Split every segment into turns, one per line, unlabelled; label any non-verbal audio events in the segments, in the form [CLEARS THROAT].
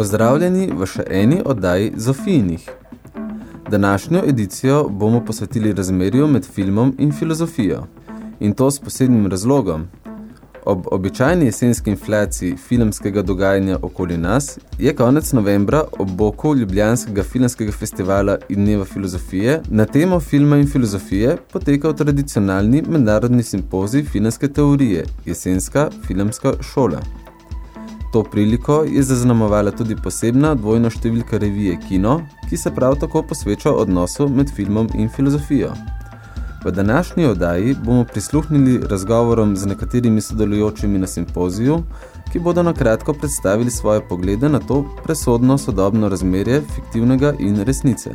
Pozdravljeni v še eni oddaji Zofijinih. Današnjo edicijo bomo posvetili razmerju med filmom in filozofijo. In to s posebnim razlogom. Ob običajni jesenski inflaciji filmskega dogajanja okoli nas je konec novembra ob boku Ljubljanskega filmskega festivala in Dneva filozofije na temo filma in filozofije potekal tradicionalni mednarodni simpozij filmske teorije, jesenska filmska šola. To priliko je zaznamovala tudi posebna dvojna številka revije Kino, ki se prav tako posveča odnosu med filmom in filozofijo. V današnji oddaji bomo prisluhnili razgovorom z nekaterimi sodelujočimi na simpoziju, ki bodo na kratko predstavili svoje poglede na to presodno sodobno razmerje fiktivnega in resnice.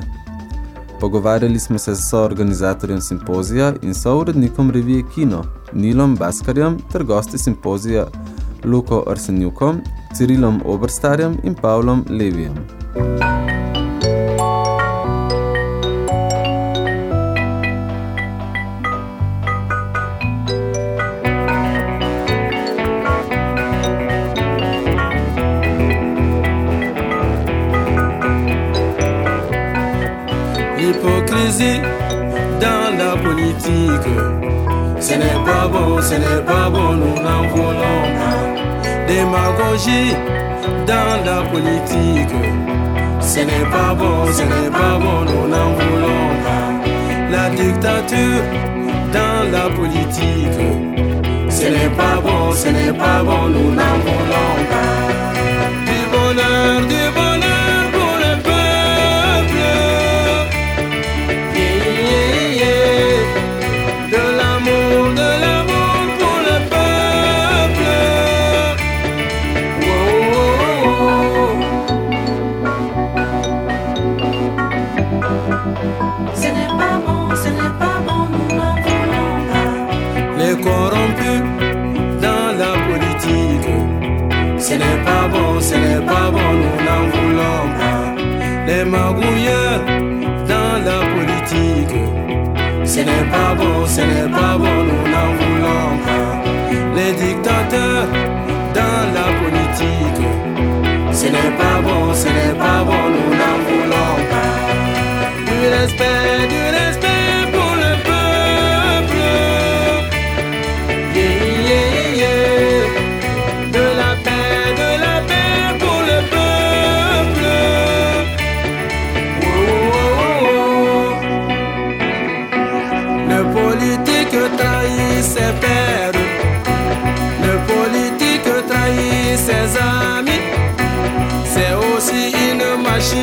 Pogovarjali smo se s soorganizatorjem simpozija in sourednikom revije Kino, Nilom Baskarjem ter gosti simpozija Luko Arsenjukom, Cirilom Oberstarjem in Pavlom Levijem.
L'hypocrisie dans la politique Ce n'est pas bon, ce n'est pas bon, nous n'en voulons pas. Démagogie dans la politique. Ce n'est pas bon, ce n'est pas bon, nous n'en voulons pas. La dictature dans la politique. Ce n'est pas bon, ce n'est pas bon, nous n'en voulons pas. Du bonheur, du bonheur
n'est pas bon, nous n'en voulons pas.
Les magouilleurs dans la politique. Ce n'est pas bon, ce n'est pas bon, nous n'en voulons pas. Les dictateurs dans la politique. Ce n'est pas bon, ce n'est pas bon, nous n'en voulons pas. Du respect, du respect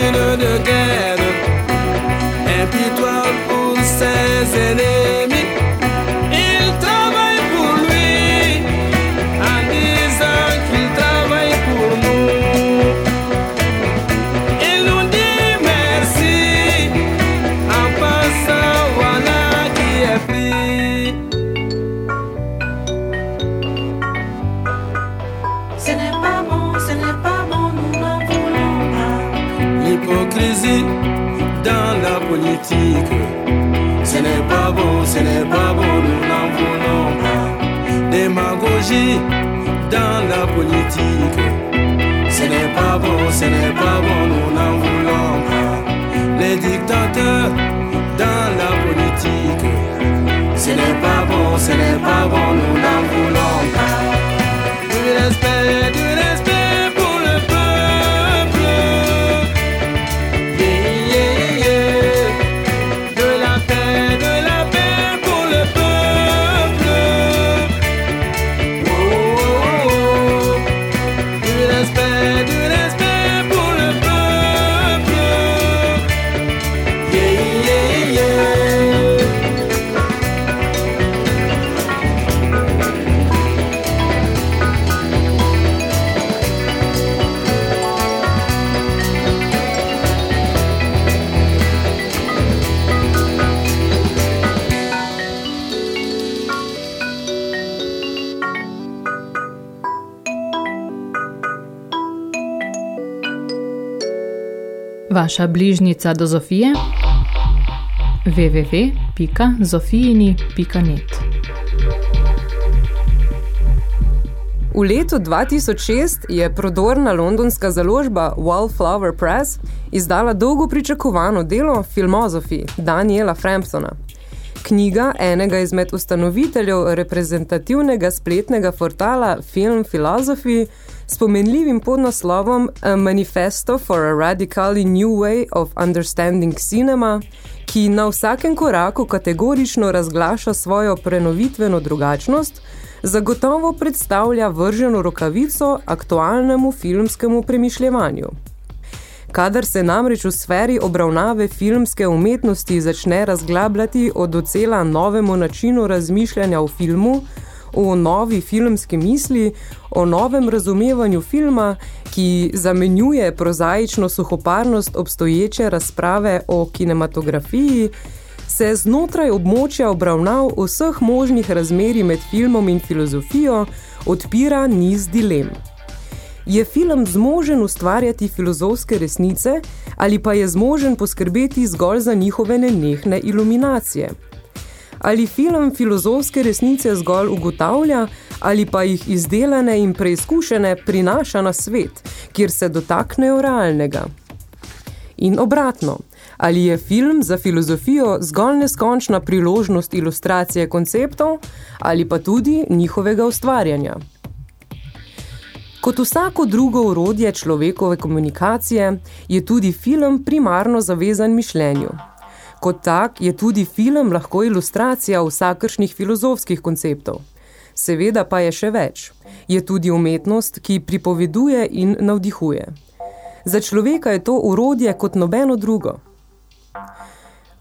dinner together. Happy 12 pour ses aînés.
Vaša bližnica do Zofije www.zofijini.net
V letu 2006 je prodorna londonska založba Wallflower Press izdala dolgo pričakovano delo Filmozofi Daniela Framptona. Knjiga enega izmed ustanoviteljev reprezentativnega spletnega portala Film Philosophy s pomenljivim podnaslovom A Manifesto for a Radically New Way of Understanding Cinema, ki na vsakem koraku kategorično razglaša svojo prenovitveno drugačnost, zagotovo predstavlja vrženo rokavico aktualnemu filmskemu premišljevanju. Kadar se namreč v sferi obravnave filmske umetnosti začne razglabljati o docela novemu načinu razmišljanja o filmu, o novi filmski misli, o novem razumevanju filma, ki zamenjuje prozaično suhoparnost obstoječe razprave o kinematografiji, se znotraj območja obravnav vseh možnih razmerij med filmom in filozofijo odpira niz dilem. Je film zmožen ustvarjati filozofske resnice ali pa je zmožen poskrbeti zgolj za njihove nenehne iluminacije? Ali film filozofske resnice zgolj ugotavlja ali pa jih izdelane in preizkušene prinaša na svet, kjer se dotaknejo realnega? In obratno, ali je film za filozofijo zgolj neskončna priložnost ilustracije konceptov ali pa tudi njihovega ustvarjanja. Kot vsako drugo urodje človekove komunikacije je tudi film primarno zavezan mišljenju. Kot tak je tudi film lahko ilustracija vsakršnih filozofskih konceptov. Seveda pa je še več. Je tudi umetnost, ki pripoveduje in navdihuje. Za človeka je to urodje kot nobeno drugo.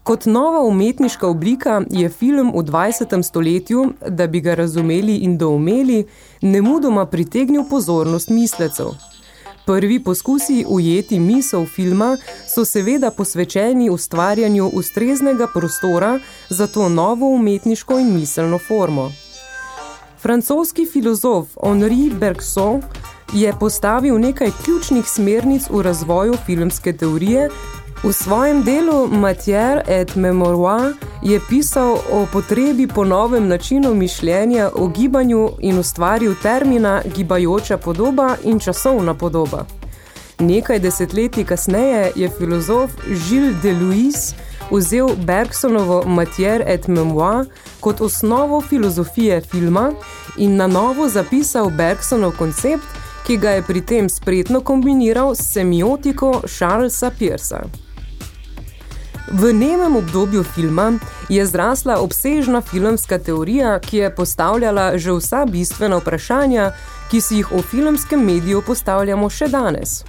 Kot nova umetniška oblika je film v 20. stoletju, da bi ga razumeli in doumeli, nemudoma pritegnil pozornost mislecev. Prvi poskusi ujeti misel filma so seveda posvečeni ustvarjanju ustreznega prostora za to novo umetniško in miselno formo. Francoski filozof Henri Bergson je postavil nekaj ključnih smernic v razvoju filmske teorije, V svojem delu Matière et Memoire je pisal o potrebi po novem načinu mišljenja o gibanju in ustvaril termina gibajoča podoba in časovna podoba. Nekaj desetletij kasneje je filozof Gilles Deleuze vzel Bergsonovo Matière et Memoire kot osnovo filozofije filma in na novo zapisal Bergsonov koncept, ki ga je pri tem spretno kombiniral s semiotiko Charlesa Peirsa. V nemem obdobju filma je zrasla obsežna filmska teorija, ki je postavljala že vsa bistvena vprašanja, ki si jih v filmskem mediju postavljamo še danes.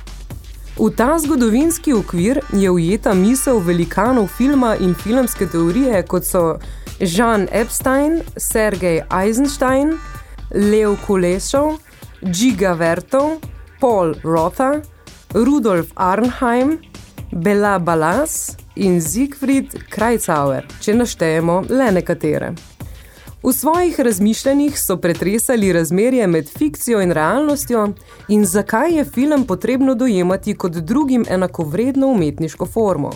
V ta zgodovinski okvir je ujeta misel velikanov filma in filmske teorije, kot so Jean Epstein, Sergej Eisenstein, Leo Kuleshov, Giga Vertov, Paul Rotha, Rudolf Arnheim, Bela Balas, in Siegfried Kreuzauer, če naštejemo le nekatere. V svojih razmišljanjih so pretresali razmerje med fikcijo in realnostjo in zakaj je film potrebno dojemati kot drugim enakovredno umetniško formo.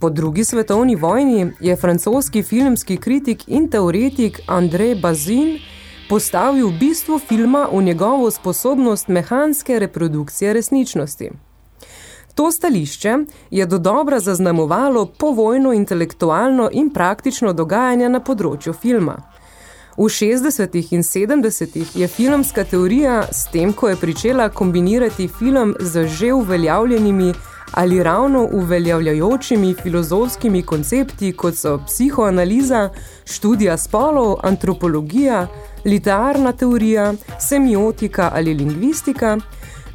Po drugi svetovni vojni je francoski filmski kritik in teoretik André Bazin postavil bistvo filma v njegovo sposobnost mehanske reprodukcije resničnosti. To stališče je do dobra zaznamovalo povojno intelektualno in praktično dogajanje na področju filma. V 60. in 70. je filmska teorija s tem, ko je pričela kombinirati film z že uveljavljenimi ali ravno uveljavljajočimi filozofskimi koncepti, kot so psihoanaliza, študija spolov, antropologija, literarna teorija, semiotika ali lingvistika,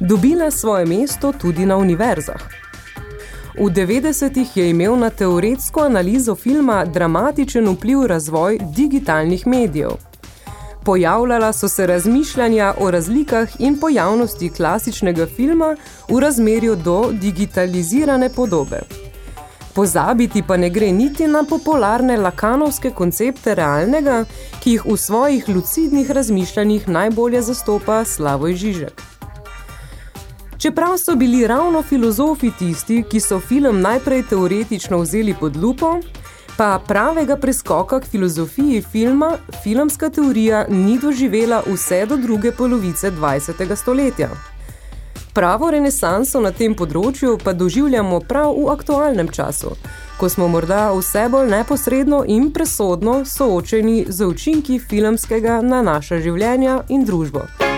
dobila svoje mesto tudi na univerzah. V 90-ih je imel na teoretsko analizo filma dramatičen vpliv razvoj digitalnih medijev. Pojavljala so se razmišljanja o razlikah in pojavnosti klasičnega filma v razmerju do digitalizirane podobe. Pozabiti pa ne gre niti na popularne lakanovske koncepte realnega, ki jih v svojih lucidnih razmišljanjih najbolje zastopa Slavoj Žižek.
Čeprav so bili ravno filozofi tisti, ki so film najprej teoretično vzeli pod lupo, pa pravega preskoka k filozofiji filma filmska teorija ni doživela vse do druge polovice 20. stoletja. Pravo renesanso na tem področju pa doživljamo prav v aktualnem času, ko smo morda vse bolj neposredno in presodno soočeni z učinki filmskega na naša življenja in družbo.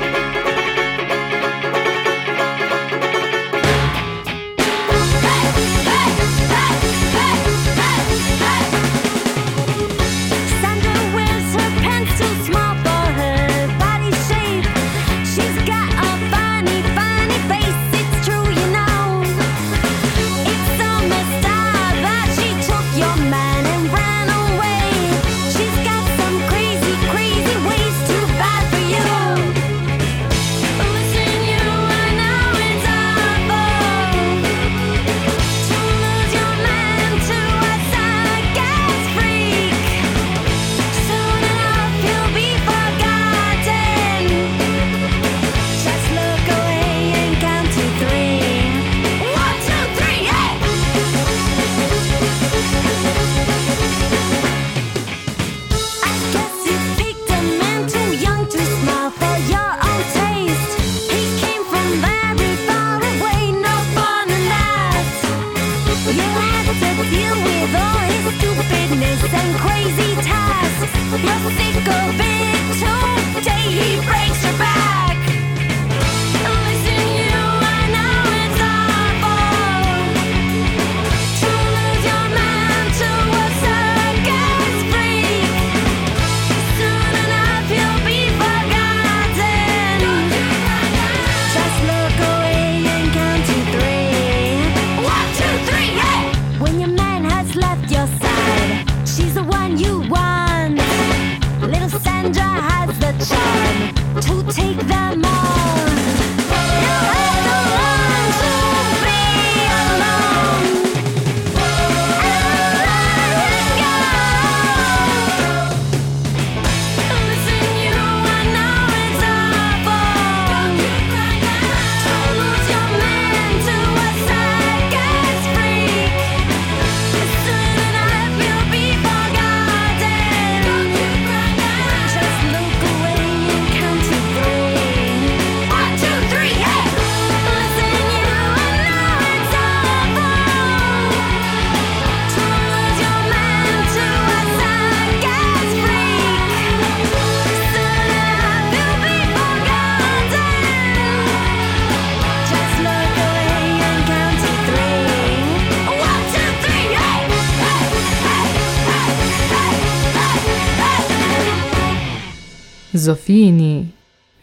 Zofijini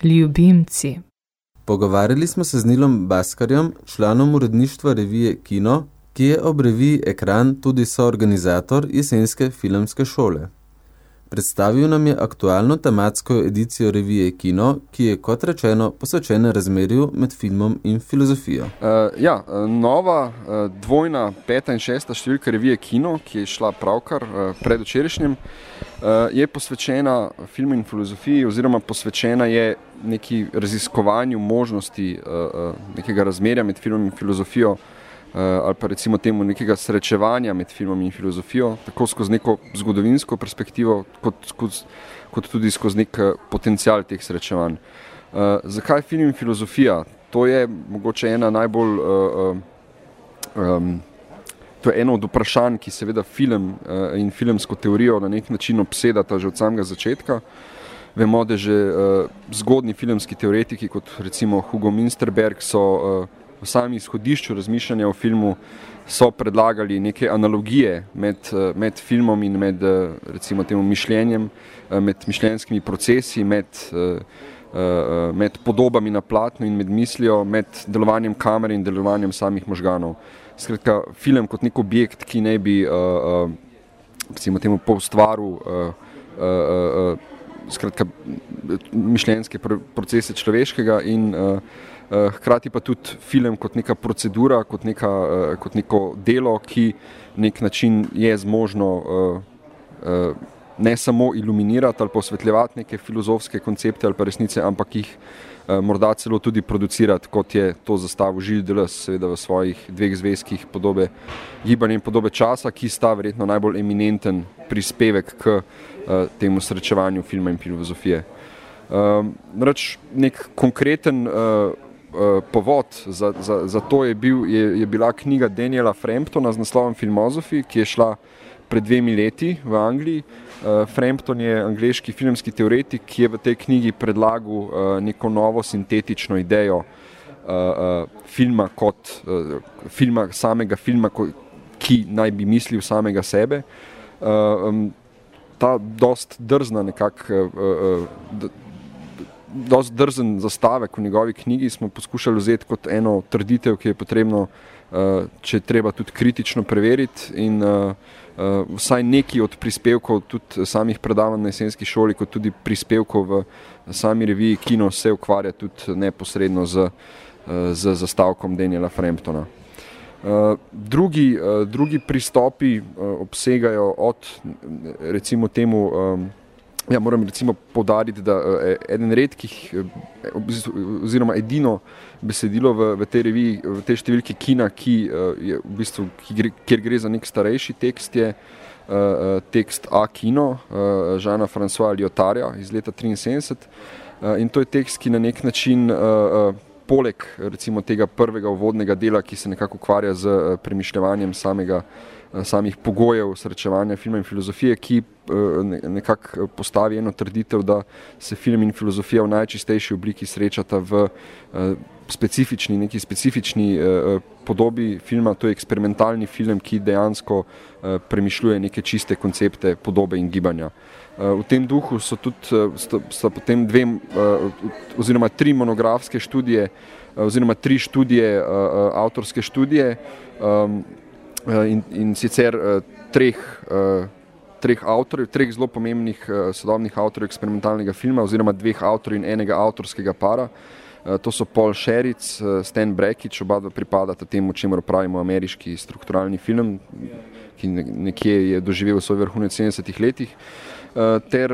ljubimci.
Pogovarjali smo se z Nilom Baskarjem, članom uredništva revije Kino, ki je ob reviji Ekran tudi soorganizator jesenske filmske šole. Predstavil nam je aktualno tematsko edicijo revije Kino, ki je, kot rečeno, posvečena razmerju med filmom in filozofijo.
Uh, ja, eh, nova uh, dvojna peta in šesta številka revije Kino, ki je šla pravkar uh, pred včerajšnjim, uh, je posvečena filmu in filozofiji oziroma posvečena je neki raziskovanju možnosti uh, uh, nekega razmerja med filmom in filozofijo uh, ali pa recimo temu nekega srečevanja med filmom in filozofijo, tako skozi neko zgodovinsko perspektivo, kot, kot, kot tudi skozi nek eh, potencial teh srečevanj. Uh, zakaj film in filozofija? To je mogoče ena najbolj uh, um, To je eno od vprašanj, ki seveda film uh, in filmsko teorijo na nek način obsedata že od samega začetka. Vemo, da že uh, zgodni filmski teoretiki, kot recimo Hugo Minsterberg, so uh, v sami izhodišču razmišljanja o filmu so predlagali neke analogije med, uh, med filmom in med uh, recimo temu mišljenjem, uh, med mišljenjskimi procesi, med, med podobami na platnu in med mislijo, med delovanjem kamere in delovanjem samih možganov. Skratka, film kot nek objekt, ki ne bi recimo temu po ustvaru skratka, mišljenjske pr procese človeškega in uh, hkrati pa tudi film kot neka procedura, kot, neka, uh, kot neko delo, ki nek način je zmožno uh, ne samo iluminirati ali posvetljevati neke filozofske koncepte ali pa resnice, ampak jih morda celo tudi producirati, kot je to zastavil Žil Deles, seveda v svojih dveh zvezkih podobe gibanja in podobe časa, ki sta verjetno najbolj eminenten prispevek k uh, temu srečevanju filma in filozofije. Um, reč, nek konkreten uh, povod za, za, za to je, bil, je, je bila knjiga Daniela Framptona z naslovom Filmozofi, ki je šla pred dvemi leti v Angliji. Uh, Frampton je angliški filmski teoretik, ki je v tej knjigi predlagal uh, neko novo sintetično idejo uh, uh, filma kot uh, filma, samega filma, ko, ki naj bi mislil samega sebe. Uh, um, ta dost drzna nekako uh, uh, dosti drzen zastavek v njegovi knjigi smo poskušali vzeti kot eno trditev, ki je potrebno, uh, če treba tudi kritično preveriti in uh, uh, vsaj neki od prispevkov, tudi samih predavanj na jesenski šoli, kot tudi prispevkov v sami reviji Kino se ukvarja tudi neposredno z, z zastavkom Daniela Framptona. Drugi, drugi pristopi obsegajo od recimo temu Ja, moram recimo podariti, da je eden redkih, oziroma edino besedilo v, v tej reviji, v tej številki kina, ki je v bistvu, ki gre, kjer gre za nek starejši tekst, je uh, tekst A kino uh, Žana François Lyotarja iz leta 73. Uh, in to je tekst, ki na nek način, uh, poleg recimo tega prvega uvodnega dela, ki se nekako ukvarja z premišljevanjem samega samih pogojev srečevanja filma in filozofije, ki nekako postavi eno trditev, da se film in filozofija v najčistejši obliki srečata v specifični, neki specifični podobi filma, to je eksperimentalni film, ki dejansko premišljuje neke čiste koncepte podobe in gibanja. V tem duhu so tudi sta, sta potem dve oziroma tri monografske študije oziroma tri študije, avtorske študije, in, in sicer uh, treh, uh, treh avtorjev, treh zelo pomembnih sodobnih avtorjev eksperimentalnega filma, oziroma dveh avtorjev in enega avtorskega para. To so Paul uh, Stan Brekič, oba dva pripadata temu, čemu pravimo ameriški strukturalni film, ki nekje je doživel svoj vrhunec v 70-ih letih, ter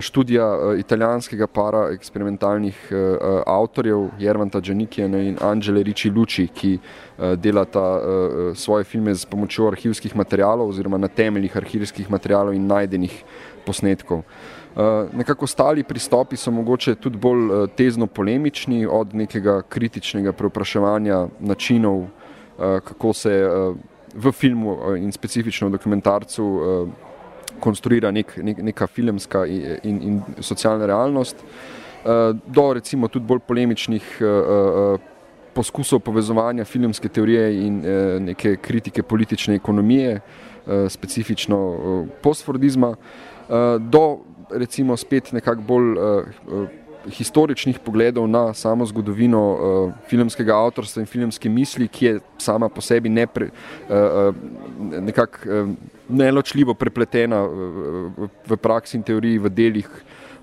študija uh, italijanskega para eksperimentalnih uh, avtorjev Jervanta Džanikijana in Angele Ricci Luci, ki delata svoje filme z pomočjo arhivskih materialov oziroma na temeljih arhivskih materialov in najdenih posnetkov. Nekako ostali pristopi so mogoče tudi bolj tezno polemični od nekega kritičnega preopraševanja načinov, kako se v filmu in specifično v dokumentarcu konstruira nek, nek, neka filmska in, in, in socialna realnost, uh, do recimo tudi bolj polemičnih uh, uh, poskusov povezovanja filmske teorije in neke kritike politične ekonomije, specifično postfordizma, do recimo spet nekako bolj historičnih pogledov na samo zgodovino uh, filmskega avtorstva in filmske misli, ki je sama po sebi nepre, uh, uh, nekako uh, neločljivo prepletena v, v praksi in teoriji v delih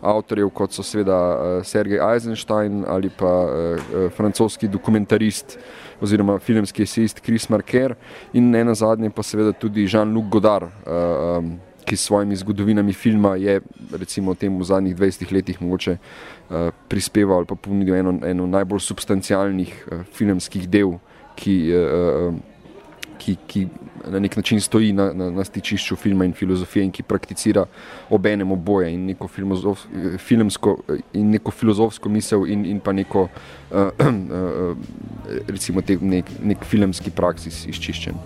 avtorjev, kot so seveda uh, Sergej Eisenstein ali pa uh, francoski dokumentarist oziroma filmski esejist Chris Marker in ne nazadnje pa seveda tudi Jean-Luc Godard, uh, um, ki s svojimi zgodovinami filma je recimo temu v zadnjih 20 letih mogoče uh, prispeval ali pa ponudil eno, eno najbolj substancialnih uh, filmskih del, ki uh, uh, ki, ki na nek način stoji na, na, na stičišču filma in filozofije in ki prakticira obenem oboje in neko filmsko in neko filozofsko misel in, in pa neko uh, uh, [CLEARS THROAT] recimo te, nek, nek filmski praksis izčiščen.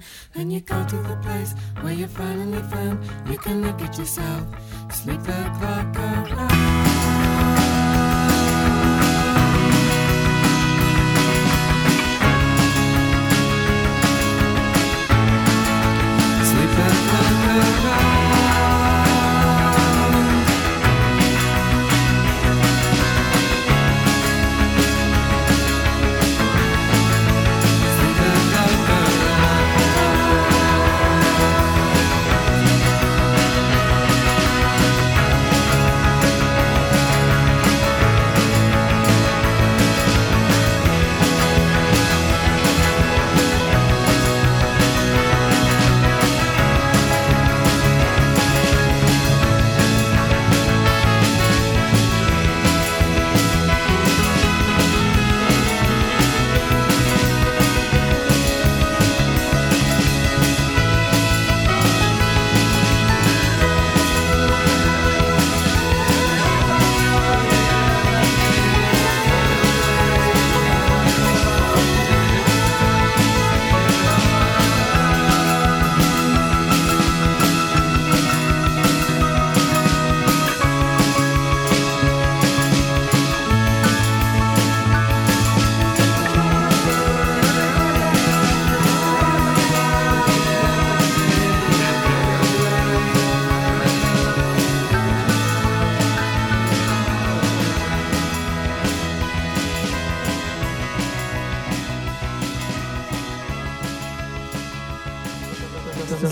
That. Then you go to the place where you finally found you can look at yourself. Sleep the clock around.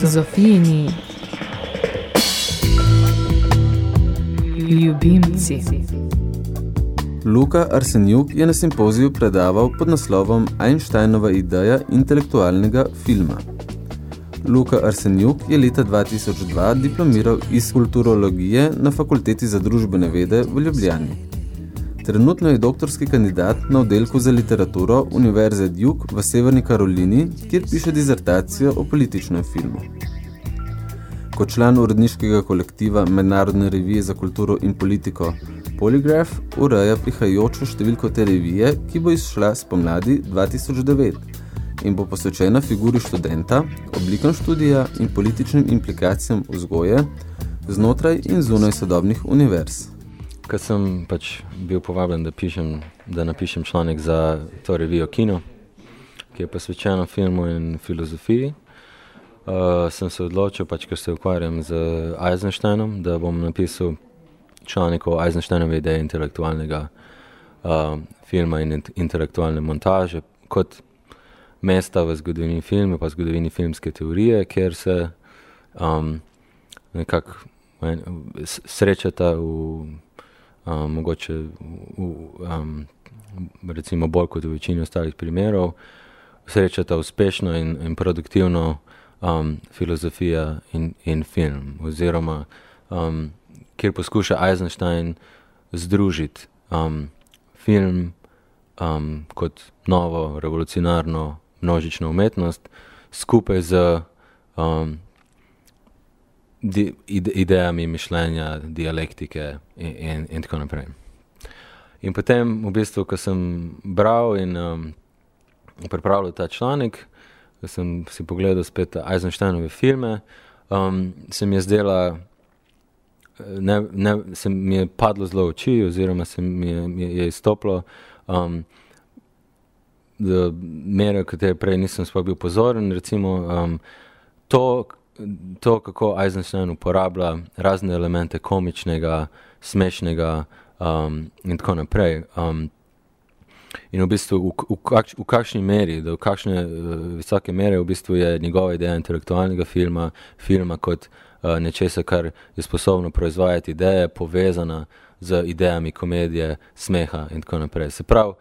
Zofijini ljubimci.
Luka Arsenjuk je na simpoziju predaval pod naslovom Einsteinova ideja intelektualnega filma. Luka Arsenjuk je leta 2002 diplomiral iz kulturologije na Fakulteti za družbene vede v Ljubljani. Trenutno je doktorski kandidat na oddelku za literaturo Univerze Duke v Severni Karolini, kjer piše dizertacijo o političnem filmu. Kot član uredniškega kolektiva Mednarodne revije za kulturo in politiko Polygraph ureja prihajajočo številko te revije, ki bo izšla spomladi 2009 in bo posvečena figuri študenta, oblikam študija in političnim implikacijam vzgoje znotraj in zunaj sodobnih univerz.
Ko sem pač bil povabljen, da, pišem, da napišem članek za to revijo Kino, ki je posvečena filmu in filozofiji, uh, sem se odločil, pač, ker se ukvarjam z Eisensteinom, da bom napisal članek o Eisensteinovi ideji intelektualnega uh, filma in int intelektualne montaže kot mesta v zgodovini filma, pa zgodovini filmske teorije, kjer se um, nekako srečata v um, mogoče um, recimo bolj kot v večini ostalih primerov, srečata uspešno in, in produktivno um, filozofija in, in film, oziroma um, kjer poskuša Eisenstein združiti um, film um, kot novo, revolucionarno, množično umetnost skupaj z um, di, ide, idejami mišljenja, dialektike in, in, in tako naprej. In potem, v bistvu, ko sem bral in um, pripravljal ta članek, ko sem si pogledal spet Eisensteinove filme, um, se mi je zdela, ne, ne, se mi je padlo zelo v oči, oziroma se mi je, mi je izstoplo, um, mere, katere prej nisem sploh bil pozoren, recimo um, to, to, kako Eisenstein uporablja razne elemente komičnega, smešnega um, in tako naprej. Um, in v bistvu v, v, kakš, v kakšni meri, do kakšne uh, visoke mere v bistvu je njegova ideja intelektualnega filma, filma kot uh, nečesa, kar je sposobno proizvajati ideje, povezana z idejami komedije, smeha in tako naprej. Se pravi,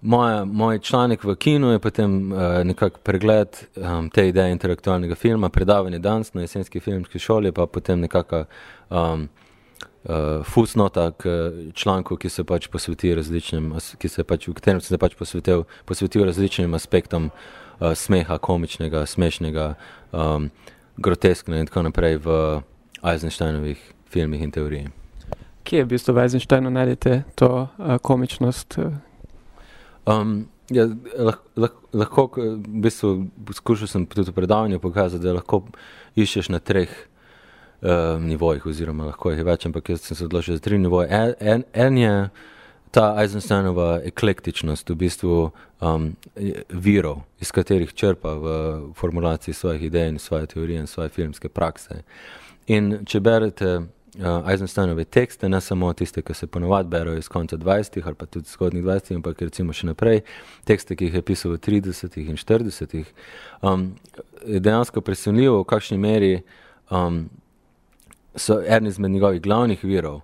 Moja, moj članek v kinu je potem uh, nekako pregled um, te ideje intelektualnega filma, predavanje danes na jesenski filmski šoli, pa potem nekaka um, uh, fusnota k članku, ki se pač posveti različnim, ki se pač, v katerem sem se pač posvetil, posvetil različnim aspektom uh, smeha, komičnega, smešnega, um, grotesknega in tako naprej v Eisensteinovih filmih in teoriji.
Kje v bistvu v Eisensteinu najdete to uh, komičnost? Uh,
Um, Ja, lah, lah, lahko, k- v bistvu, skušal sem tudi v predavanju pokazati, da lahko iščeš na treh uh, nivojih, oziroma lahko jih je več, ampak jaz sem se odločil za tri nivoje. En, en, en je ta Eisensteinova eklektičnost, v bistvu um, virov, iz katerih črpa v formulaciji svojih idej in svoje teorije in svoje filmske prakse. In če berete uh, Eisensteinove tekste, ne samo tiste, ki se ponovadi berajo iz konca 20. ali pa tudi zgodnjih 20. ampak recimo še naprej, tekste, ki jih je pisal v 30. in 40. Um, je dejansko presenljivo, v kakšni meri um, so eden izmed njegovih glavnih virov,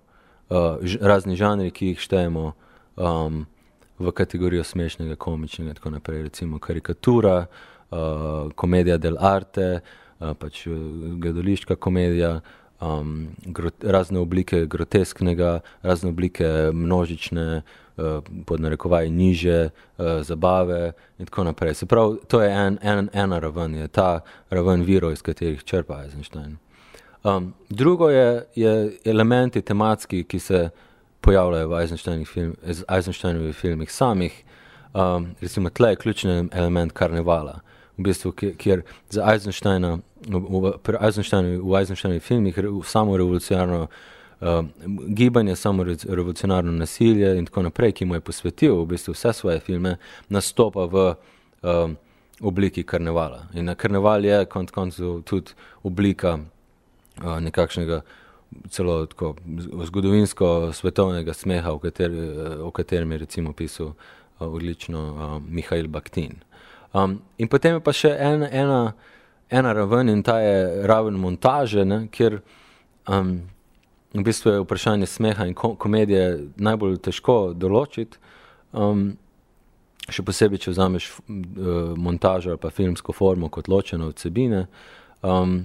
uh, razni žanri, ki jih štejemo um, v kategorijo smešnega, komičnega in tako naprej, recimo karikatura, uh, komedija del arte, uh, pač uh, gledališka komedija, um, grot, razne oblike grotesknega, razne oblike množične, uh, pod narekovaj niže uh, zabave in tako naprej. Se pravi, to je en, en, ena raven, je ta raven virov, iz katerih črpa Eisenstein. Um, drugo je, je elementi tematski, ki se pojavljajo v Eisensteinovih film, Eisensteinovih filmih samih. Um, recimo, tle je ključni element karnevala, v bistvu, kjer za Eisensteina, pri Eisensteinovi, v Eisensteinovih filmih samo revolucionarno um, gibanje, samo re- revolucionarno nasilje in tako naprej, ki mu je posvetil v bistvu vse svoje filme, nastopa v um, obliki karnevala. In karneval je konec koncev tudi oblika uh, nekakšnega celo tako zgodovinsko svetovnega smeha, o, kater, o katerem je recimo pisal uh, odlično uh, Mihajl Baktin. Um, in potem je pa še en, ena, ena raven in ta je raven montaže, ne, kjer um, v bistvu je vprašanje smeha in ko komedije najbolj težko določiti. Um, še posebej, če vzameš uh, montažo ali pa filmsko formo kot ločeno od vsebine, um,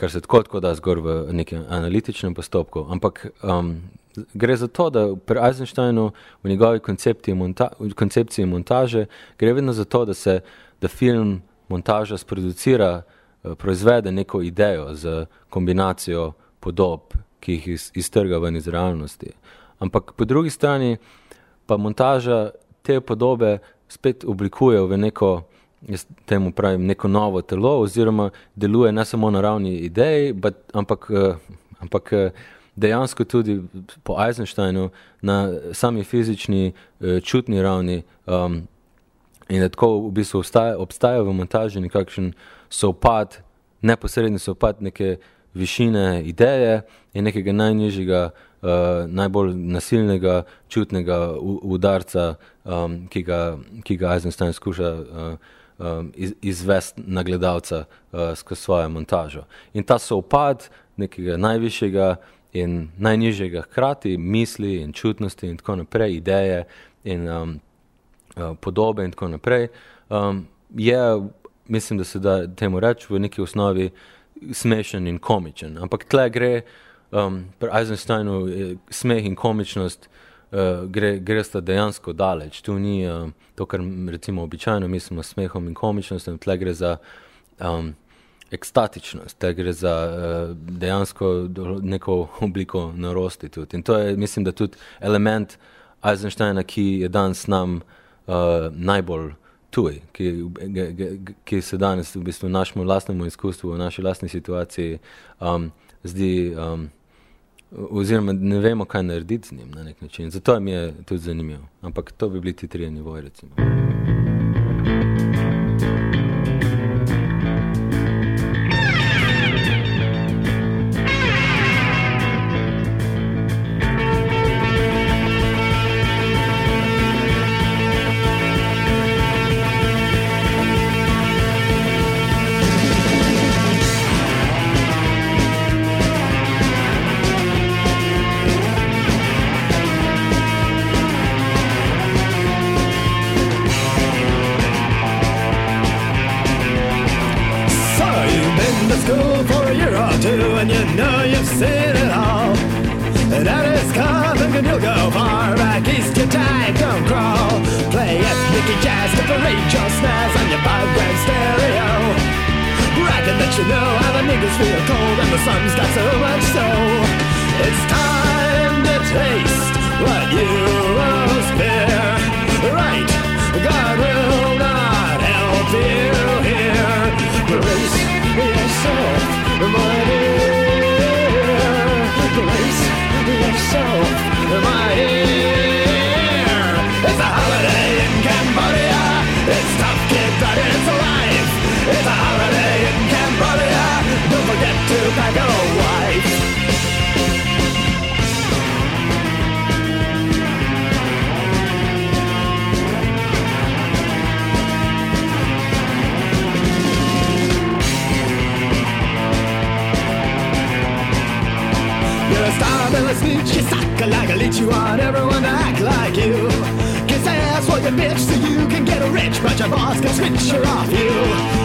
kar se tako tako da zgor v nekem analitičnem postopku. Ampak um, gre za to, da pri Eisensteinu v njegovi koncepciji, monta koncepciji montaže gre vedno za to, da se da film montaža sproducira, uh, proizvede neko idejo z kombinacijo podob, ki jih iz, iztrga ven iz realnosti. Ampak po drugi strani pa montaža te podobe spet oblikuje v neko, jaz temu pravim, neko novo telo, oziroma deluje ne samo na ravni idej, but, ampak, eh, ampak eh, dejansko tudi po Eisensteinu na sami fizični, eh, čutni ravni. Um, in da tako v bistvu obstaja, obstaja v montaži nekakšen sopad, neposredni sopad neke višine ideje in nekega najnižjega, uh, najbolj nasilnega, čutnega udarca, um, ki, ga, ki ga Eisenstein skuša uh, um, iz, izvesti na gledalca uh, skozi svojo montažo. In ta sopad nekega najvišjega in najnižjega hkrati, misli in čutnosti in tako naprej, ideje in um, uh, podobe in tako naprej, um, je, mislim, da se da temu reči, v neki osnovi smešen in komičen. Ampak tle gre, um, pri Eisensteinu je smeh in komičnost uh, gre, gre sta dejansko daleč. Tu ni uh, to, kar recimo običajno mislimo s smehom in komičnostjo, tle gre za um, ekstatičnost, tle gre za uh, dejansko neko obliko norosti tudi. In to je, mislim, da tudi element Eisensteina, ki je danes nam uh, najbolj tuj, ki, ki se danes v bistvu našemu lastnemu izkustvu, v naši lastni situaciji um, zdi, um, oziroma ne vemo, kaj narediti z njim na nek način. Zato mi je tudi zanimivo. Ampak to bi bili ti trije nivoji, recimo.
Like you. Kiss ass for your bitch so you can get rich, but your boss can switch her off you.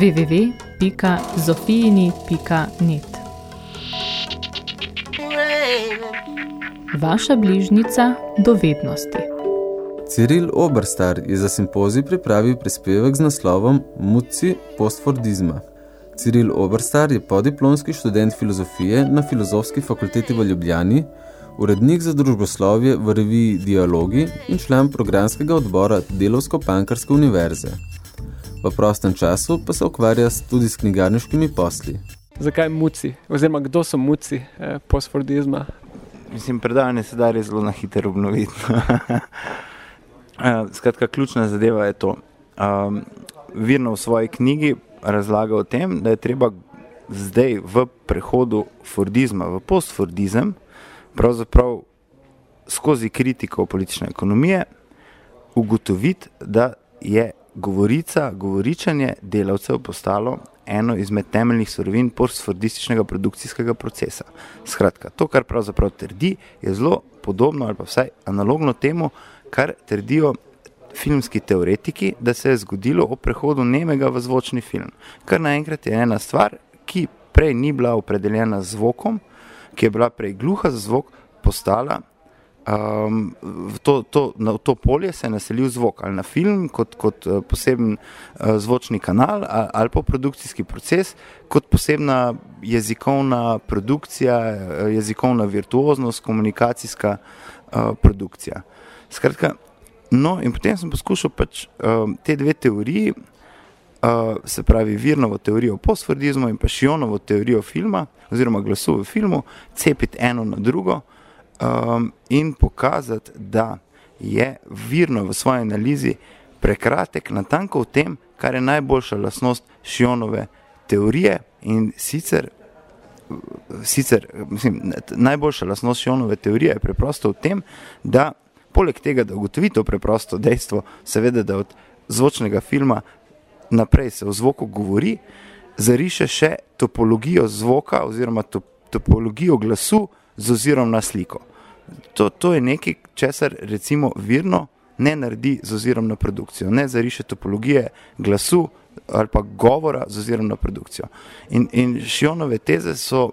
www.zofijini.net Vaša bližnica dovednosti.
Ciril Oberstar je za simpozij pripravil prispevek z naslovom Muci postfordizma. Ciril Oberstar je podiplomski študent filozofije na Filozofski fakulteti v Ljubljani, urednik za družboslovje v reviji Dialogi in član programskega odbora Delovsko-Pankarske univerze. V prostem času pa se ukvarja tudi s knjigarniškimi posli.
Zakaj muci? Oziroma, kdo so muci eh, postfordizma?
Mislim, predavanje se da res zelo na hitro obnoviti. [LAUGHS] Eh, Skratka, ključna zadeva je to. Um, Virno v svoji knjigi razlaga o tem, da je treba zdaj v prehodu fordizma v postfordizem, pravzaprav skozi kritiko politične ekonomije, ugotoviti, da je govorica, govoričanje delavcev postalo eno izmed temeljnih surovin postfordističnega produkcijskega procesa. Skratka, to, kar pravzaprav trdi, je zelo podobno ali pa vsaj analogno temu, kar trdijo filmski teoretiki, da se je zgodilo ob prehodu nemega v zvočni film. Kar naenkrat je ena stvar, ki prej ni bila opredeljena z zvokom, ki je bila prej gluha za zvok, postala Um, to, to, na to polje se je naselil zvok, ali na film, kot, kot uh, poseben uh, zvočni kanal, ali, ali pa produkcijski proces, kot posebna jezikovna produkcija, uh, jezikovna virtuoznost, komunikacijska uh, produkcija. Skratka, no, in potem sem poskušal pač um, te dve teoriji, uh, se pravi, Virnovo teorijo postfordizma in pa Šionovo teorijo filma, oziroma glasu v filmu, cepiti eno na drugo um, in pokazati, da je virno v svoji analizi prekratek na tanko v tem, kar je najboljša lasnost Šionove teorije in sicer, sicer mislim, najboljša lasnost Šionove teorije je preprosto v tem, da poleg tega, da ugotovi to preprosto dejstvo, seveda, da od zvočnega filma naprej se v zvoku govori, zariše še topologijo zvoka oziroma top, topologijo glasu z ozirom na sliko. To, to je nekaj, česar recimo virno ne naredi z ozirom na produkcijo, ne zariše topologije glasu ali pa govora z ozirom na produkcijo. In, in Šionove teze so,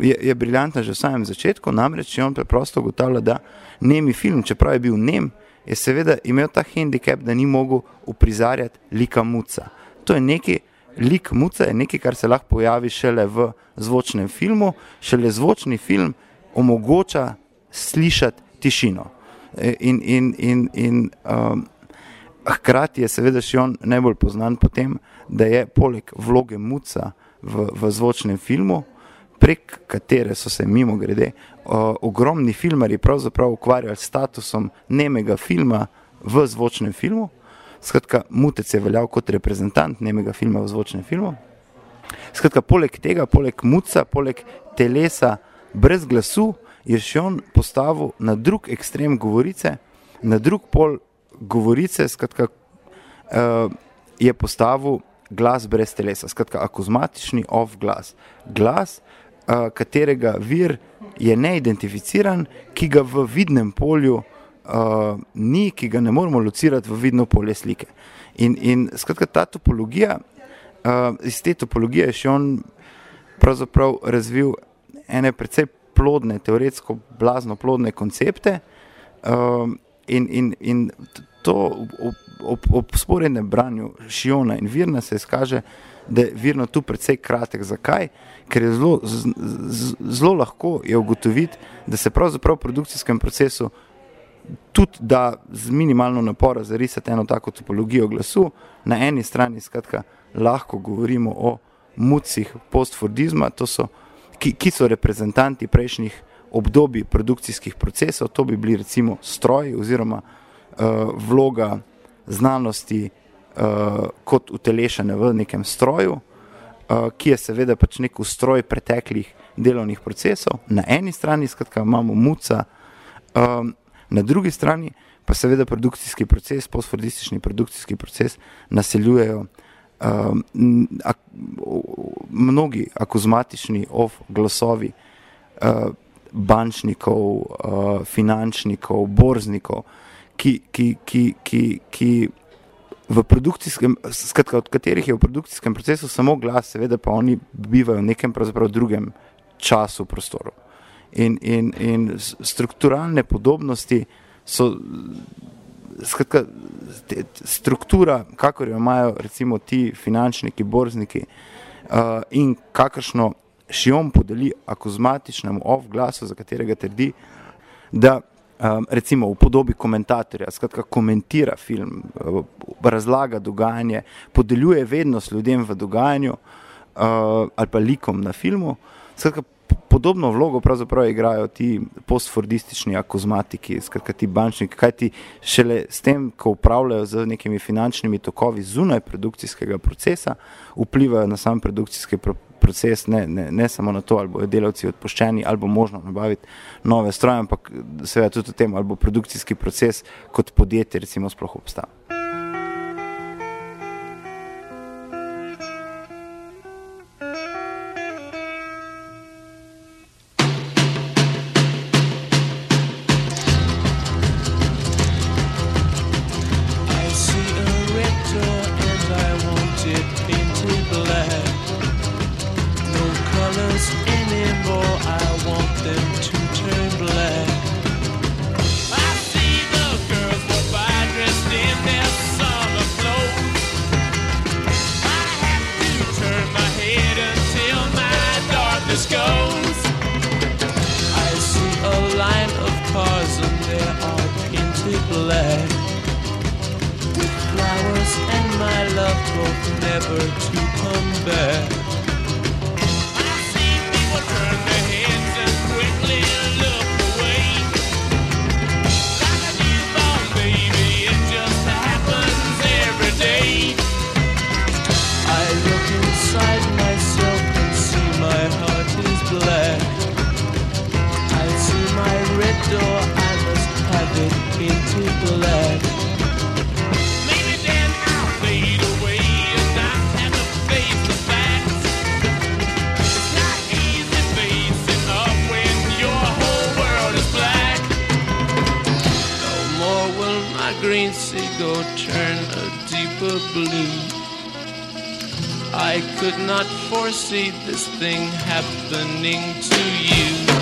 je, je briljantna že v samem začetku, namreč Šion preprosto ugotavlja, da nemi film, čeprav je bil nem, je seveda imel ta handicap, da ni mogel uprizarjati lika muca. To je nekaj, lik muca je nekaj, kar se lahko pojavi šele v zvočnem filmu, šele zvočni film omogoča slišati tišino. In, in, in, in um, Hkrati je seveda še on najbolj znan po tem, da je poleg vloge Muca v, v zvočnem filmu, prek katere so se mimo grede uh, ogromni filmari pravzaprav ukvarjali s statusom nemega filma v zvočnem filmu. Skratka, Mutec je veljal kot reprezentant nemega filma v zvočnem filmu. Skratka, poleg tega, poleg Muca, poleg telesa brez glasu, je še on postavil na drug ekstrem govorice, na drug pol govorice, skratka, uh, je postavil glas brez telesa, skratka, akozmatični off glas. Glas, uh, katerega vir je neidentificiran, ki ga v vidnem polju uh, ni, ki ga ne moremo locirati v vidno polje slike. In, in skratka, ta topologija, uh, iz te topologije je še on pravzaprav razvil ene precej plodne, teoretsko blazno plodne koncepte. Um, in, in, in to ob, ob, ob sporednem branju Šiona in Virna se izkaže, da je Virno tu precej kratek. Zakaj? Ker je zelo, z, z, zelo lahko je ugotoviti, da se pravzaprav v produkcijskem procesu tudi da z minimalno napora zarisati eno tako topologijo glasu. Na eni strani skratka, lahko govorimo o mucih postfordizma, to so ki, ki so reprezentanti prejšnjih obdobij produkcijskih procesov, to bi bili recimo stroji oziroma uh, vloga znanosti uh, kot utelešene v nekem stroju, uh, ki je seveda pač nek ustroj preteklih delovnih procesov. Na eni strani skratka, imamo muca, um, na drugi strani pa seveda produkcijski proces, postfordistični produkcijski proces naseljujejo Um, ak, mnogi akozmatični off glasovi uh, bančnikov, uh, finančnikov, borznikov, ki, ki, ki, ki, ki v produkcijskem, skratka, od katerih je v produkcijskem procesu samo glas, seveda pa oni bivajo v nekem drugem času, prostoru. In, in, in strukturalne podobnosti so skratka, struktura, kakor jo imajo recimo ti finančniki, borzniki uh, in kakršno šiom podeli akozmatičnemu off glasu, za katerega trdi, da um, recimo v podobi komentatorja, skratka komentira film, uh, razlaga dogajanje, podeljuje vednost ljudem v dogajanju uh, ali pa likom na filmu, skratka podobno vlogo pravzaprav igrajo ti postfordistični akozmatiki, skratka ti bančniki, kajti šele s tem, ko upravljajo z nekimi finančnimi tokovi zunaj produkcijskega procesa, vplivajo na sam produkcijski pro proces, ne, ne, ne samo na to, ali bodo delavci odpuščeni, ali bo možno nabaviti nove stroje, ampak seveda tudi o tem, ali bo produkcijski proces kot podjetje recimo sploh obstajal.
Door, I must have it black. Maybe then I'll fade away and not have to face the facts. It's not easy facing up when your whole world is black. No more will my green seagull turn a deeper blue. I could not foresee this thing happening to you.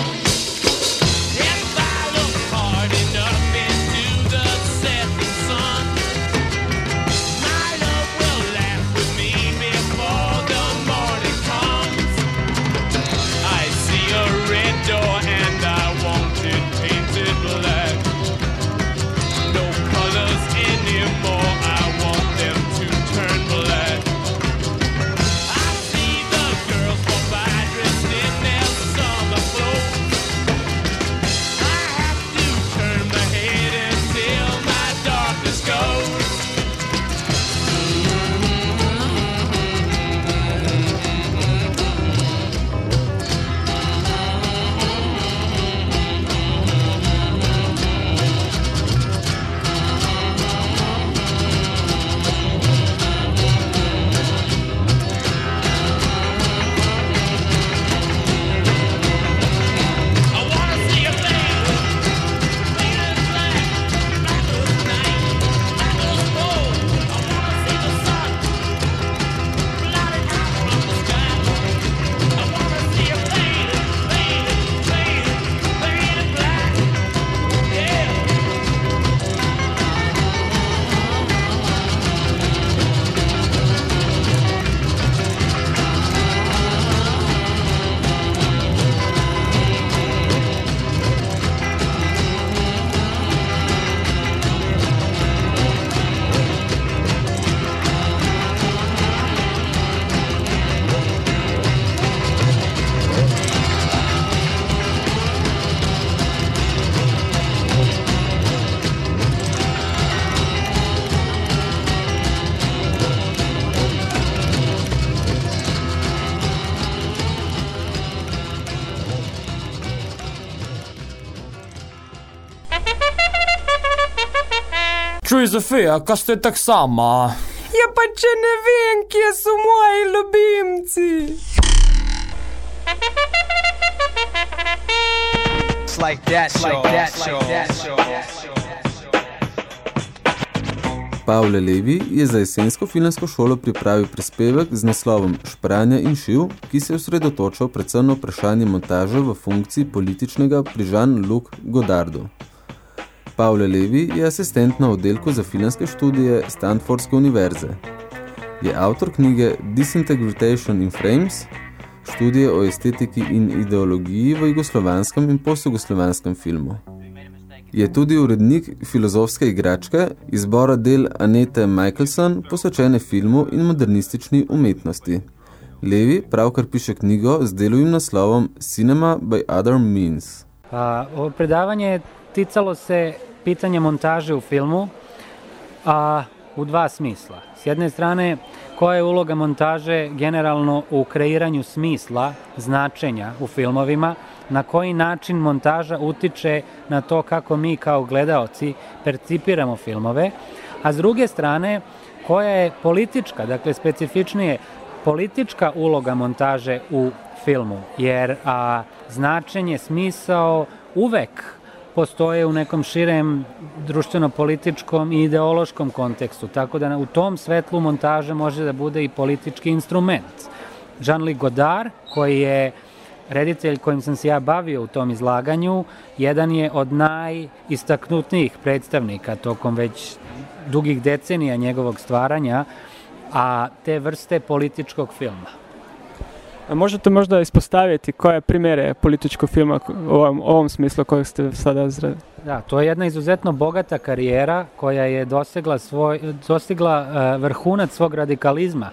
Zofija, kaj ste tak sama?
Ja, pa če ne vem, kje so moji ljubimci.
It's like that, it's like that, it's like that.
Pavle Levi je za jesensko filmsko šolo pripravil prispevek z naslovom Špranja in šiv, ki se je osredotočal predvsem na vprašanje montaže v funkciji političnega pri Jean-Luc Godardu. Pavle Levi je asistent na oddelku za filmske študije Stanfordske univerze. Je avtor knjige Disintegration in Frames, študije o estetiki in ideologiji v jugoslovanskem in postjugoslovanskem filmu. Je tudi urednik filozofske igračke izbora del Anete Michelson posvečene filmu in modernistični umetnosti. Levi pravkar piše knjigo z delovim naslovom Cinema by Other Means.
Ovo predavanje je ticalo se pitanja montaže u filmu a, u dva smisla. S jedne strane, koja je uloga montaže generalno u kreiranju smisla, značenja u filmovima, na koji način montaža utiče na to kako mi kao gledaoci percipiramo filmove, a s druge strane, koja je politička, dakle specifičnije politička uloga montaže u filmu, jer a, značenje, smisao uvek postoje u nekom širem društveno-političkom i ideološkom kontekstu, tako da u tom svetlu montaža može da bude i politički instrument. Jean-Luc Godard, koji je reditelj kojim sam se ja bavio u tom izlaganju, jedan je od najistaknutnijih predstavnika tokom već dugih decenija njegovog stvaranja, a te vrste političkog filma.
A možete možda ispostaviti koje primjere političkog filma u ovom, ovom smislu kojeg ste sada izradili?
Da, to je jedna izuzetno bogata karijera koja je dosegla, svoj, dostigla uh, vrhunac svog radikalizma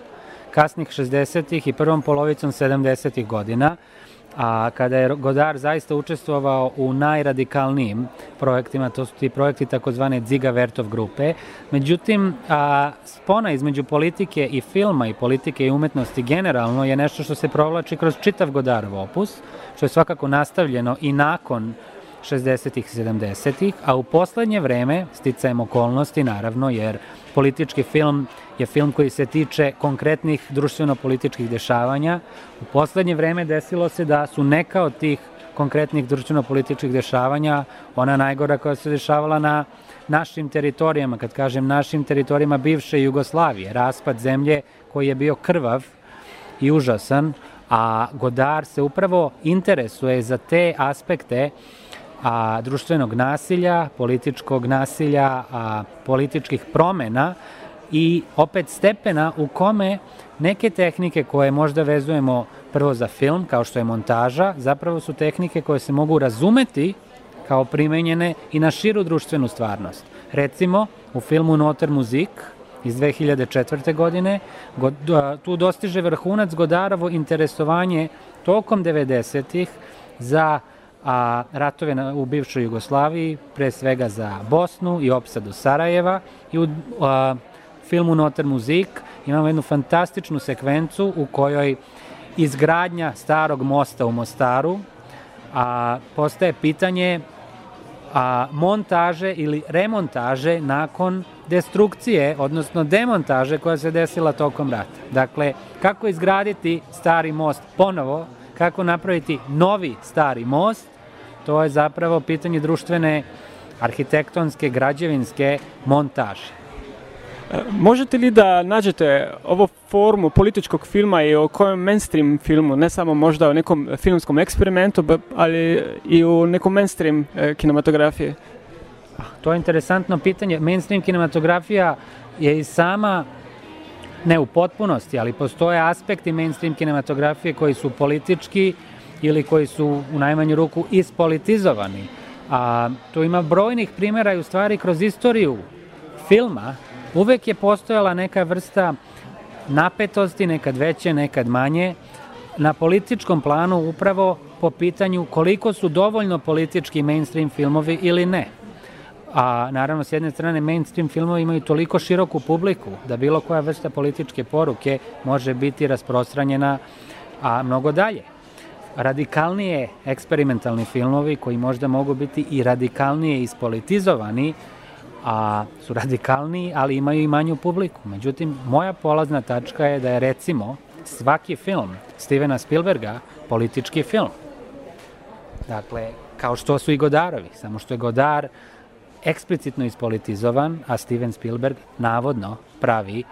kasnih 60-ih i prvom polovicom 70-ih godina, a kada je Godard zaista učestvovao u najradikalnijim projektima, to su ti projekti takozvane Ziga Vertov grupe. Međutim, a, spona između politike i filma i politike i umetnosti generalno je nešto što se provlači kroz čitav Godardov opus, što je svakako nastavljeno i nakon 60-ih i 70-ih, a u poslednje vreme, sticajem okolnosti naravno, jer politički film je film koji se tiče konkretnih društveno-političkih dešavanja. U poslednje vreme desilo se da su neka od tih konkretnih društveno-političkih dešavanja, ona najgora koja se dešavala na našim teritorijama, kad kažem našim teritorijama bivše Jugoslavije, raspad zemlje koji je bio krvav i užasan, a Godard se upravo interesuje za te aspekte a, društvenog nasilja, političkog nasilja, a, političkih promena i opet stepena u kome neke tehnike koje možda vezujemo prvo za film, kao što je montaža, zapravo su tehnike koje se mogu razumeti kao primenjene i na širu društvenu stvarnost. Recimo, u filmu Noter Muzik iz 2004. godine, go, tu dostiže vrhunac Godarovo interesovanje tokom 90-ih za a, ratove na, u bivšoj Jugoslaviji, pre svega za Bosnu i opsadu Sarajeva i u a, filmu Notar Muzik imamo jednu fantastičnu sekvencu u kojoj izgradnja starog mosta u Mostaru a, postaje pitanje a, montaže ili remontaže nakon destrukcije, odnosno demontaže koja se desila tokom rata. Dakle, kako izgraditi stari most ponovo, kako napraviti novi stari most, to je zapravo pitanje društvene, arhitektonske, građevinske montaže.
Možete li da nađete ovu formu političkog filma i o kojem mainstream filmu, ne samo možda o nekom filmskom eksperimentu, ali i u nekom mainstream kinematografiji?
To je interesantno pitanje. Mainstream kinematografija je i sama ne u potpunosti, ali postoje aspekti mainstream kinematografije koji su politički ili koji su u najmanju ruku ispolitizovani. A tu ima brojnih primjera i u stvari kroz istoriju filma uvek je postojala neka vrsta napetosti, nekad veće, nekad manje, na političkom planu upravo po pitanju koliko su dovoljno politički mainstream filmovi ili ne. A naravno, s jedne strane, mainstream filmovi imaju toliko široku publiku da bilo koja vrsta političke poruke može biti rasprostranjena a mnogo dalje. Radikalnije eksperimentalni filmovi koji možda mogu biti i radikalnije ispolitizovani a su radikalniji, ali imaju i manju publiku. Međutim, moja polazna tačka je da je recimo svaki film Stevena Spielberga politički film. Dakle, kao što su i Godarovi, samo što je Godar eksplicitno ispolitizovan, a Steven Spielberg navodno pravi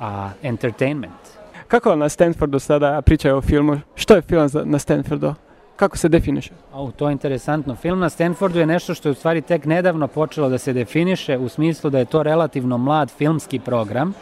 a, entertainment.
Kako na Stanfordu sada pričaju o filmu? Što je film na Stanfordu? Kako se definiše?
O, to je interesantno. Film na Stanfordu je nešto što je u stvari tek nedavno počelo da se definiše u smislu da je to relativno mlad filmski program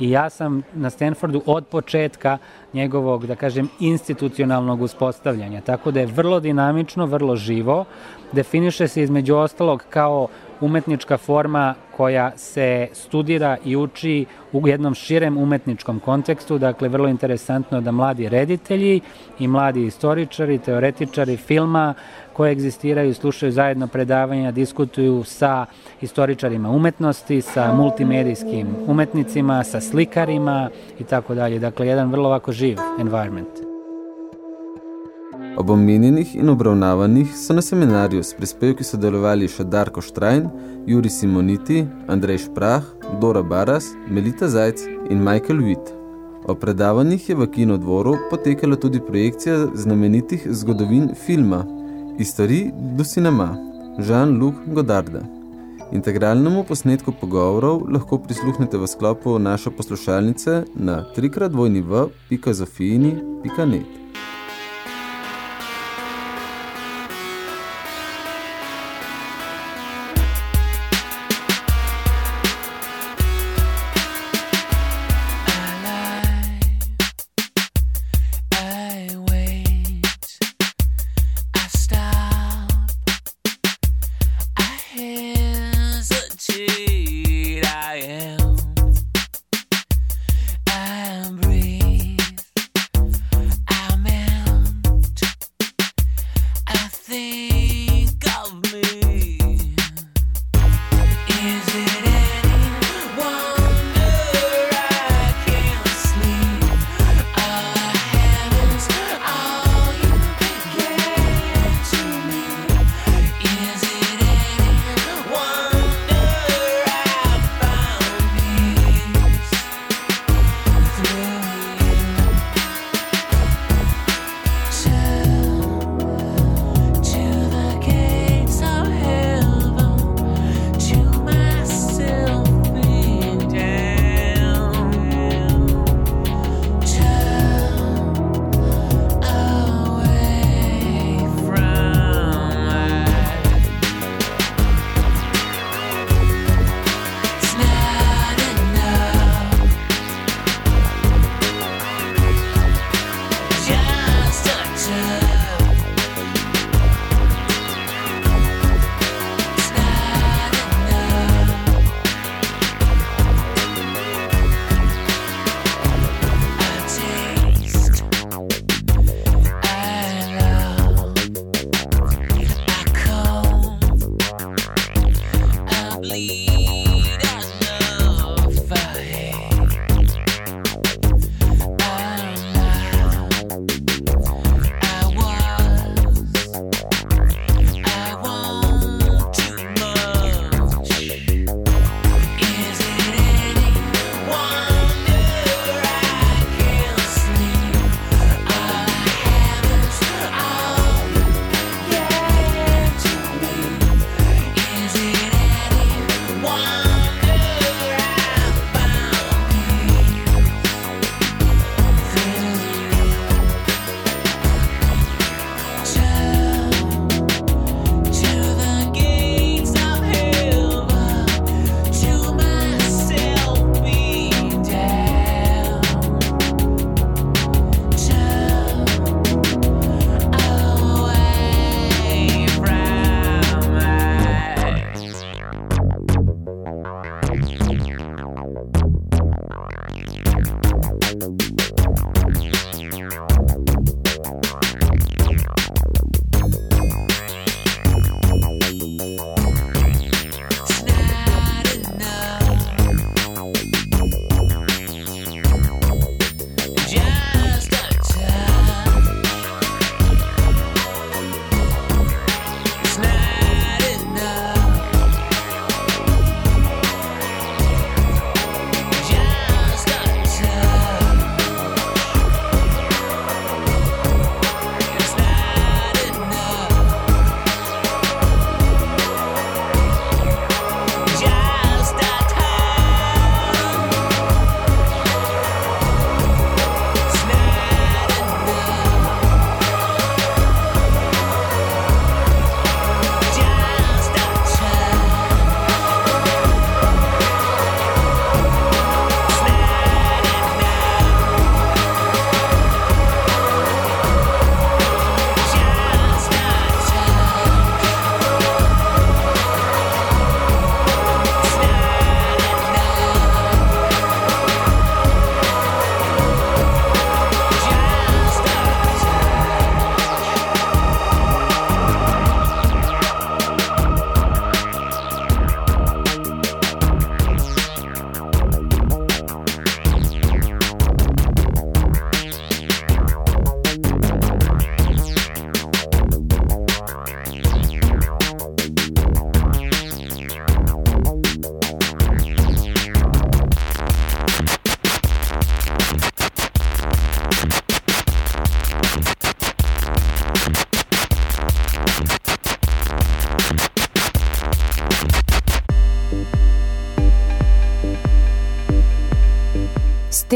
i ja sam na Stanfordu od početka njegovog, da kažem, institucionalnog uspostavljanja. Tako da je vrlo dinamično, vrlo živo. Definiše se između ostalog kao umetnička forma koja se studira i uči u jednom širem umetničkom kontekstu, dakle vrlo interesantno da mladi reditelji i mladi istoričari, teoretičari filma koje egzistiraju, slušaju zajedno predavanja, diskutuju sa istoričarima umetnosti, sa multimedijskim umetnicima, sa slikarima i tako dalje. Dakle, jedan vrlo ovako živ environment.
Ob omenjenih in obravnavanih so na seminarju s prispevki sodelovali še Darko Štrajn, Juri Simoniti, Andrej Šprah, Dora Baras, Melita Zajc in Michael Witt. O predavanjih je v kinodvoru potekala tudi projekcija znamenitih zgodovin filma Histori du cinema Jean-Luc Godarda. Integralnemu posnetku pogovorov lahko prisluhnete v sklopu naše poslušalnice na trikratvojniv.zofijini.net.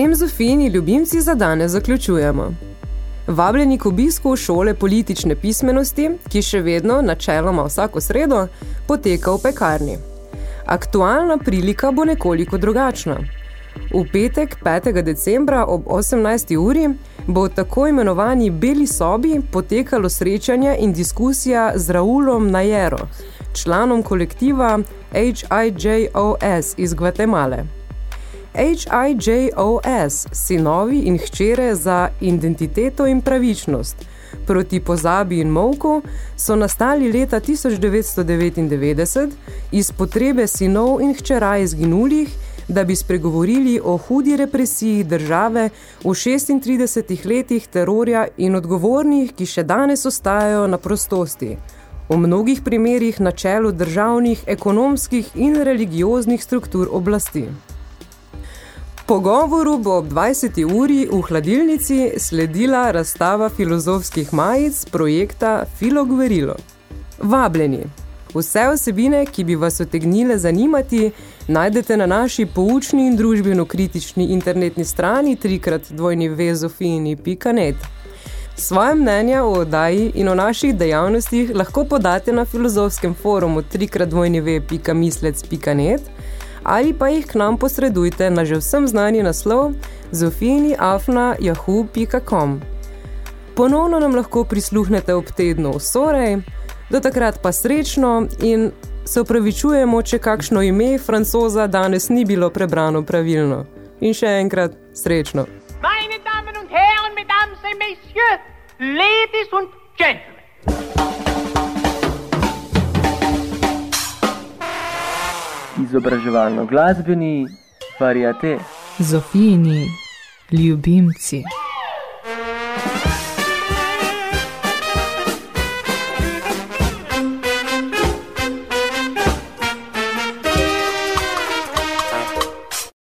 tem Zofijini ljubimci za danes zaključujemo. Vabljeni k obisku šole politične pismenosti, ki še vedno, načeloma vsako sredo, poteka v pekarni. Aktualna prilika bo nekoliko drugačna. V petek 5. decembra ob 18. uri bo v tako imenovani Beli sobi potekalo srečanje in diskusija z Raulom Najero, članom kolektiva HIJOS iz Gvatemale. HIJOS, sinovi in hčere za identiteto in pravičnost, proti pozabi in molku, so nastali leta 1999 iz potrebe sinov in hčera izginulih, da bi spregovorili o hudi represiji države v 36 letih terorja in odgovornih, ki še danes ostajajo na prostosti. V mnogih primerih na čelu državnih, ekonomskih in religioznih struktur oblasti. Pogovoru bo ob 20. uri v hladilnici sledila razstava filozofskih majic projekta Filogverilo. Vabljeni! Vse osebine, ki bi vas otegnile zanimati, najdete na naši poučni in družbeno-kritični internetni strani trikrat dvojni vezofini.net. Svoje mnenja o oddaji in o naših dejavnostih lahko podate na filozofskem forumu trikrat dvojni ve.mislec.net ali pa jih k nam posredujte na že vsem znani naslov zofiniafna.yahoo.com. Ponovno nam lahko prisluhnete ob tednu v Sorej, do takrat pa srečno in se upravičujemo, če kakšno ime francoza danes ni bilo prebrano pravilno. In še enkrat srečno.
Meine Damen und Herren, Mesdames et Messieurs, Ladies und Gentlemen.
Izobraževalno glasbeni variate.
Zofijini ljubimci.